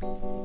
Bye.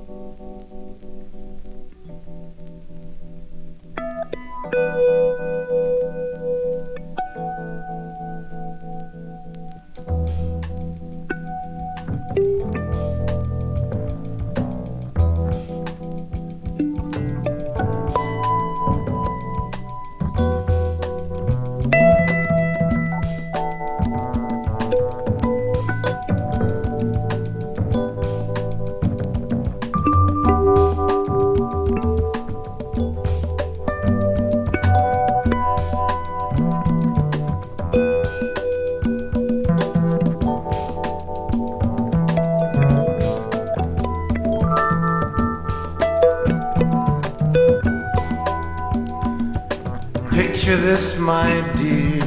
Picture this, my dear,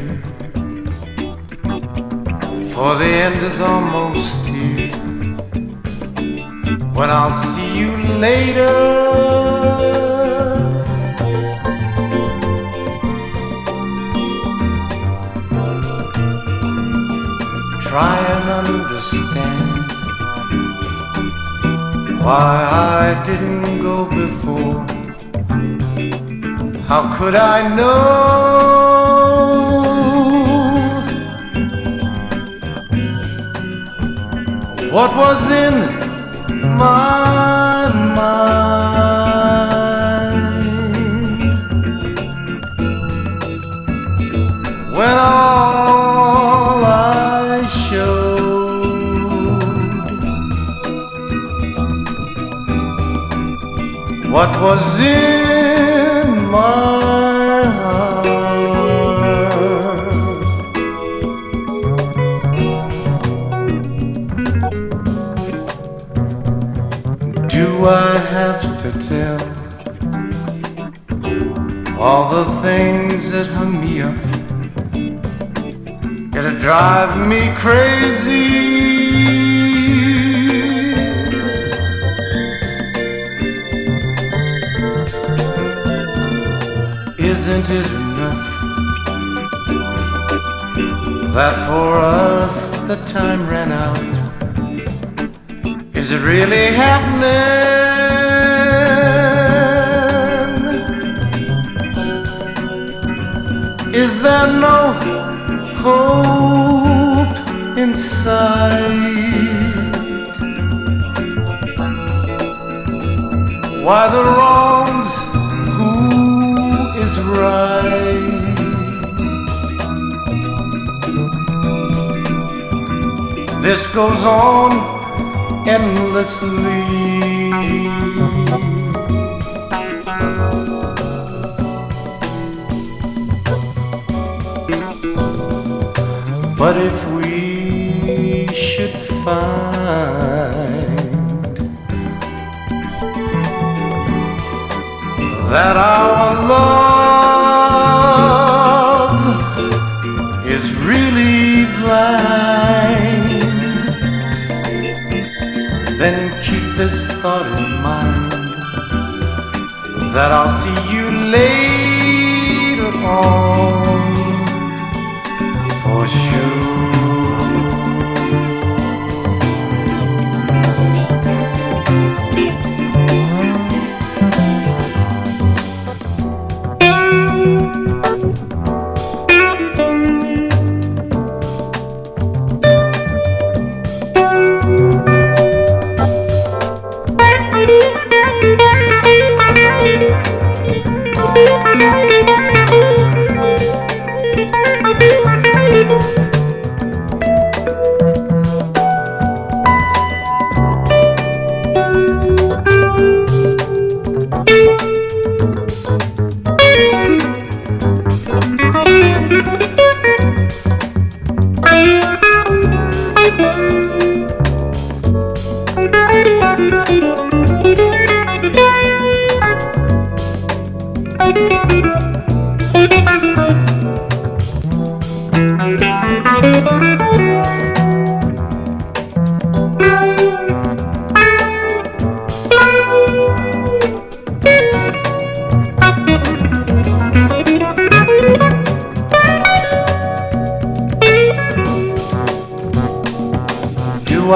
for the end is almost here. When I'll see you later. Try and understand why I didn't go before. How could I know? What was in my mind when all I showed what was in I have to tell all the things that hung me up? It'll drive me crazy. Isn't it enough that for us the time ran out? Is it really happening? Is there no hope inside? Why the wrongs? Who is right? This goes on endlessly. But if we should find that our love that I'll see you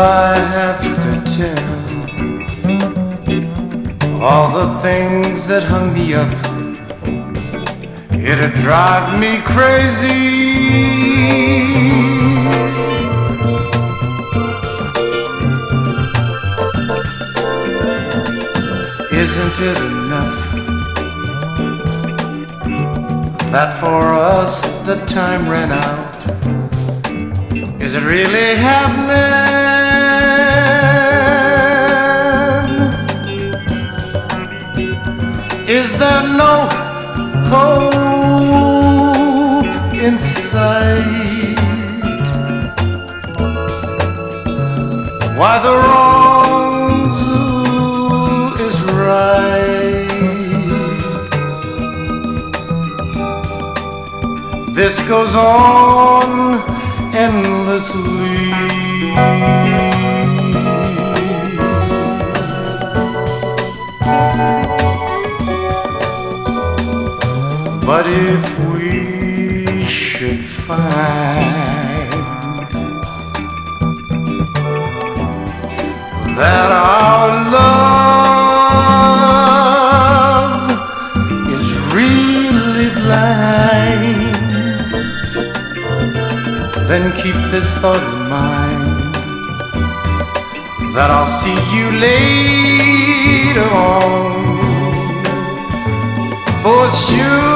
I have to tell all the things that hung me up. It'd drive me crazy. Isn't it enough that for us the time ran out? Is it really happening? Is there no hope in sight? Why the wrongs is right? This goes on endlessly. But if we should find that our love is really blind, then keep this thought in mind that I'll see you later on. For you